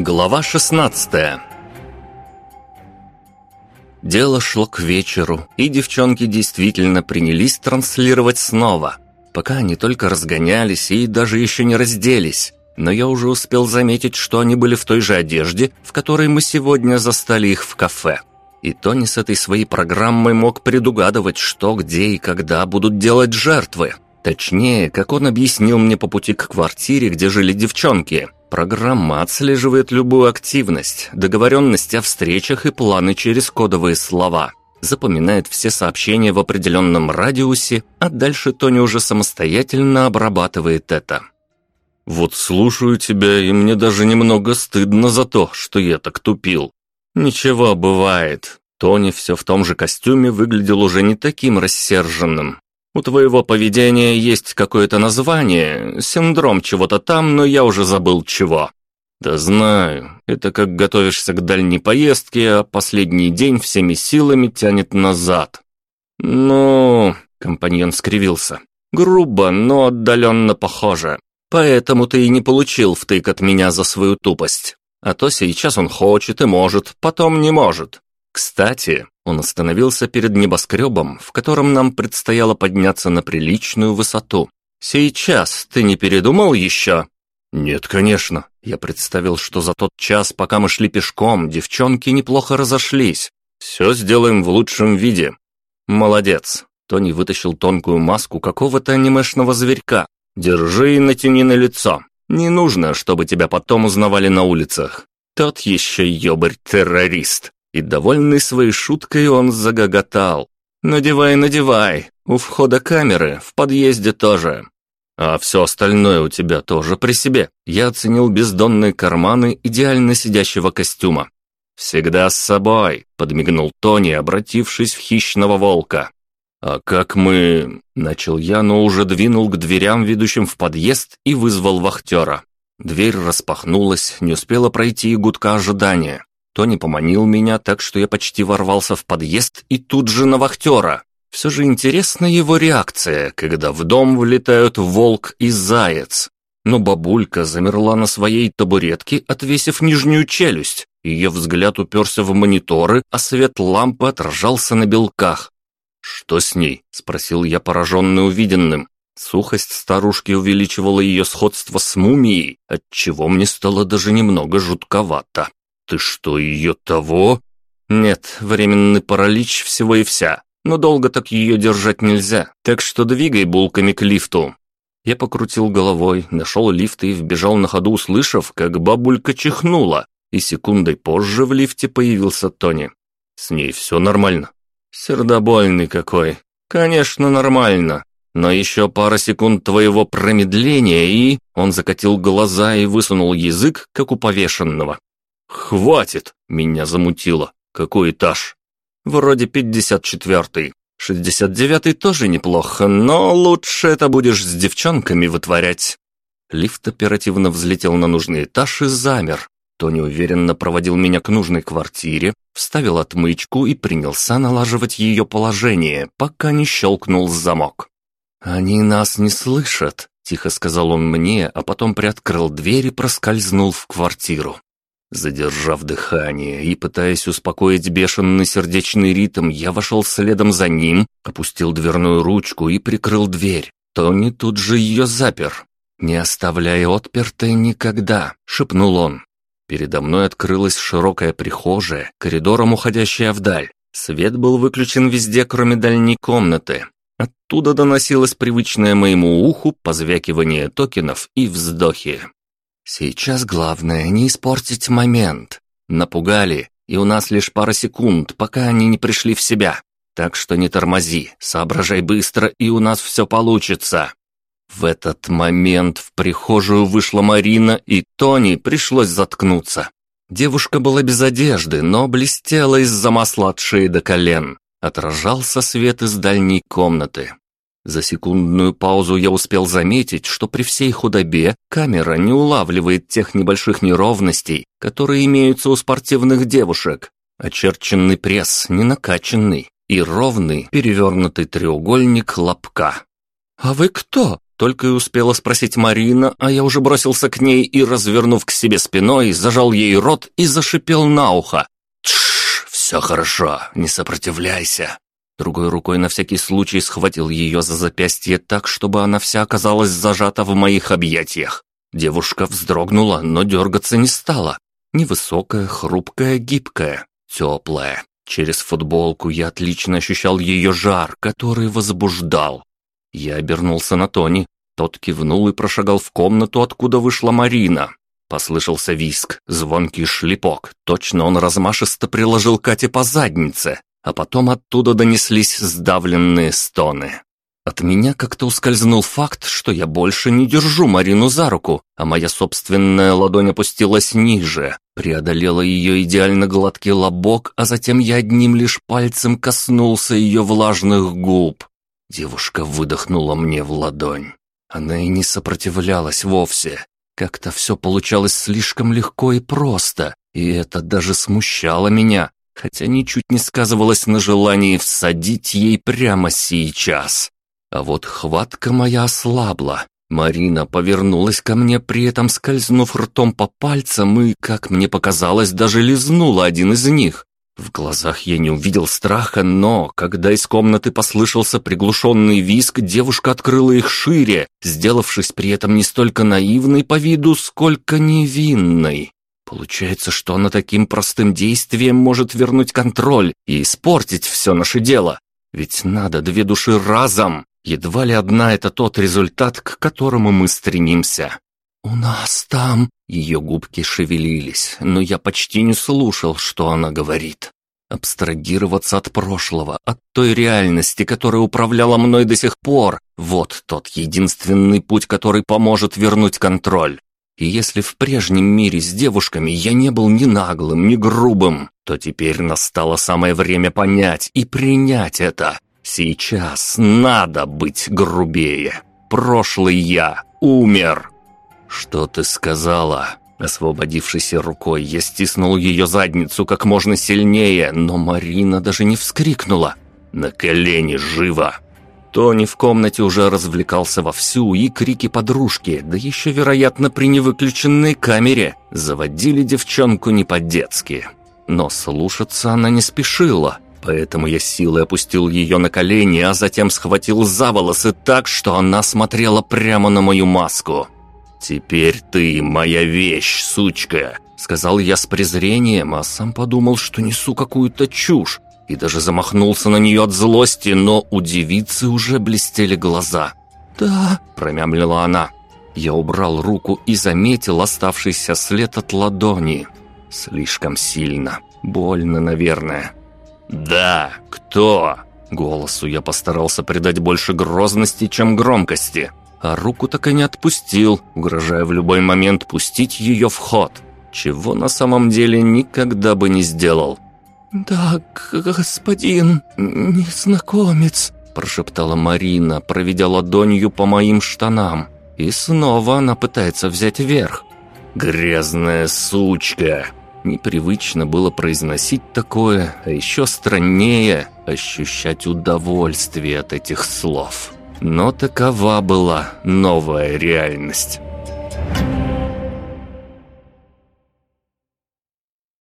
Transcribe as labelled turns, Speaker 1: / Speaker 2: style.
Speaker 1: Глава 16 Дело шло к вечеру, и девчонки действительно принялись транслировать снова. Пока они только разгонялись и даже еще не разделись. Но я уже успел заметить, что они были в той же одежде, в которой мы сегодня застали их в кафе. И Тони с этой своей программой мог предугадывать, что, где и когда будут делать жертвы. Точнее, как он объяснил мне по пути к квартире, где жили девчонки. Программа отслеживает любую активность, договоренности о встречах и планы через кодовые слова. Запоминает все сообщения в определенном радиусе, а дальше Тони уже самостоятельно обрабатывает это. «Вот слушаю тебя, и мне даже немного стыдно за то, что я так тупил». «Ничего, бывает». Тони все в том же костюме выглядел уже не таким рассерженным. У твоего поведения есть какое-то название, синдром чего-то там, но я уже забыл чего». «Да знаю. Это как готовишься к дальней поездке, а последний день всеми силами тянет назад». «Ну...» — компаньон скривился. «Грубо, но отдаленно похоже. Поэтому ты и не получил втык от меня за свою тупость. А то сейчас он хочет и может, потом не может. Кстати, он остановился перед небоскребом, в котором нам предстояло подняться на приличную высоту. «Сейчас ты не передумал еще?» «Нет, конечно». Я представил, что за тот час, пока мы шли пешком, девчонки неплохо разошлись. Все сделаем в лучшем виде. Молодец. Тони вытащил тонкую маску какого-то анимешного зверька. Держи и натяни на лицо. Не нужно, чтобы тебя потом узнавали на улицах. Тот еще ёбарь-террорист. И, довольный своей шуткой, он загоготал. «Надевай, надевай! У входа камеры, в подъезде тоже!» «А все остальное у тебя тоже при себе?» Я оценил бездонные карманы идеально сидящего костюма. «Всегда с собой», — подмигнул Тони, обратившись в хищного волка. «А как мы...» — начал я, но уже двинул к дверям, ведущим в подъезд, и вызвал вахтера. Дверь распахнулась, не успела пройти и гудка ожидания. Тони поманил меня так, что я почти ворвался в подъезд и тут же на вахтера. Все же интересна его реакция, когда в дом влетают волк и заяц. Но бабулька замерла на своей табуретке, отвесив нижнюю челюсть. Ее взгляд уперся в мониторы, а свет лампы отражался на белках. «Что с ней?» – спросил я, пораженный увиденным. Сухость старушки увеличивала ее сходство с мумией, отчего мне стало даже немного жутковато. «Ты что, ее того?» «Нет, временный паралич всего и вся. Но долго так ее держать нельзя, так что двигай булками к лифту». Я покрутил головой, нашел лифт и вбежал на ходу, услышав, как бабулька чихнула, и секундой позже в лифте появился Тони. «С ней все нормально?» «Сердобольный какой!» «Конечно, нормально. Но еще пара секунд твоего промедления, и...» Он закатил глаза и высунул язык, как у повешенного. «Хватит!» — меня замутило. «Какой этаж?» «Вроде пятьдесят четвертый. Шестьдесят девятый тоже неплохо, но лучше это будешь с девчонками вытворять». Лифт оперативно взлетел на нужный этаж и замер. Тони уверенно проводил меня к нужной квартире, вставил отмычку и принялся налаживать ее положение, пока не щелкнул замок. «Они нас не слышат», — тихо сказал он мне, а потом приоткрыл дверь и проскользнул в квартиру. Задержав дыхание и пытаясь успокоить бешеный сердечный ритм, я вошел следом за ним, опустил дверную ручку и прикрыл дверь. Тони тут же ее запер. «Не оставляй отпертой никогда», — шепнул он. Передо мной открылась широкая прихожая, коридором уходящая вдаль. Свет был выключен везде, кроме дальней комнаты. Оттуда доносилось привычное моему уху позвякивание токенов и вздохи. Сейчас главное не испортить момент. Напугали, и у нас лишь пара секунд, пока они не пришли в себя. Так что не тормози, соображай быстро, и у нас все получится. В этот момент в прихожую вышла Марина, и Тони пришлось заткнуться. Девушка была без одежды, но блестела из-за масла от шеи до колен. Отражался свет из дальней комнаты. За секундную паузу я успел заметить, что при всей худобе камера не улавливает тех небольших неровностей, которые имеются у спортивных девушек. Очерченный пресс, не накачанный, и ровный перевернутый треугольник лобка. «А вы кто?» Только и успела спросить Марина, а я уже бросился к ней и, развернув к себе спиной, зажал ей рот и зашипел на ухо. «Тш, все хорошо, не сопротивляйся». Другой рукой на всякий случай схватил ее за запястье так, чтобы она вся оказалась зажата в моих объятиях. Девушка вздрогнула, но дергаться не стала. Невысокая, хрупкая, гибкая, теплая. Через футболку я отлично ощущал ее жар, который возбуждал. Я обернулся на Тони. Тот кивнул и прошагал в комнату, откуда вышла Марина. Послышался виск, звонкий шлепок. Точно он размашисто приложил Кате по заднице, а потом оттуда донеслись сдавленные стоны. От меня как-то ускользнул факт, что я больше не держу Марину за руку, а моя собственная ладонь опустилась ниже, преодолела ее идеально гладкий лобок, а затем я одним лишь пальцем коснулся ее влажных губ. Девушка выдохнула мне в ладонь. Она и не сопротивлялась вовсе. Как-то все получалось слишком легко и просто, и это даже смущало меня, хотя ничуть не сказывалось на желании всадить ей прямо сейчас. А вот хватка моя ослабла. Марина повернулась ко мне, при этом скользнув ртом по пальцам и, как мне показалось, даже лизнула один из них. В глазах я не увидел страха, но, когда из комнаты послышался приглушенный визг, девушка открыла их шире, сделавшись при этом не столько наивной по виду, сколько невинной. Получается, что она таким простым действием может вернуть контроль и испортить все наше дело. Ведь надо две души разом. Едва ли одна это тот результат, к которому мы стремимся. «У нас там...» Ее губки шевелились, но я почти не слушал, что она говорит. Абстрагироваться от прошлого, от той реальности, которая управляла мной до сих пор, вот тот единственный путь, который поможет вернуть контроль. И если в прежнем мире с девушками я не был ни наглым, ни грубым, то теперь настало самое время понять и принять это. Сейчас надо быть грубее. Прошлый я умер. «Что ты сказала?» Освободившись рукой, я стиснул ее задницу как можно сильнее, но Марина даже не вскрикнула. «На колени, живо!» Тони в комнате уже развлекался вовсю, и крики подружки, да еще, вероятно, при невыключенной камере, заводили девчонку не по-детски. Но слушаться она не спешила, поэтому я силой опустил ее на колени, а затем схватил за волосы так, что она смотрела прямо на мою маску. «Теперь ты моя вещь, сучка!» Сказал я с презрением, а сам подумал, что несу какую-то чушь, и даже замахнулся на нее от злости, но у девицы уже блестели глаза. «Да», — промямлила она. Я убрал руку и заметил оставшийся след от ладони. Слишком сильно. Больно, наверное. «Да, кто?» Голосу я постарался придать больше грозности, чем громкости а руку так и не отпустил, угрожая в любой момент пустить ее в ход, чего на самом деле никогда бы не сделал. «Да, господин, незнакомец», – прошептала Марина, проведя ладонью по моим штанам. И снова она пытается взять верх. «Грязная сучка!» Непривычно было произносить такое, а еще страннее ощущать удовольствие от этих слов. Но такова была новая реальность.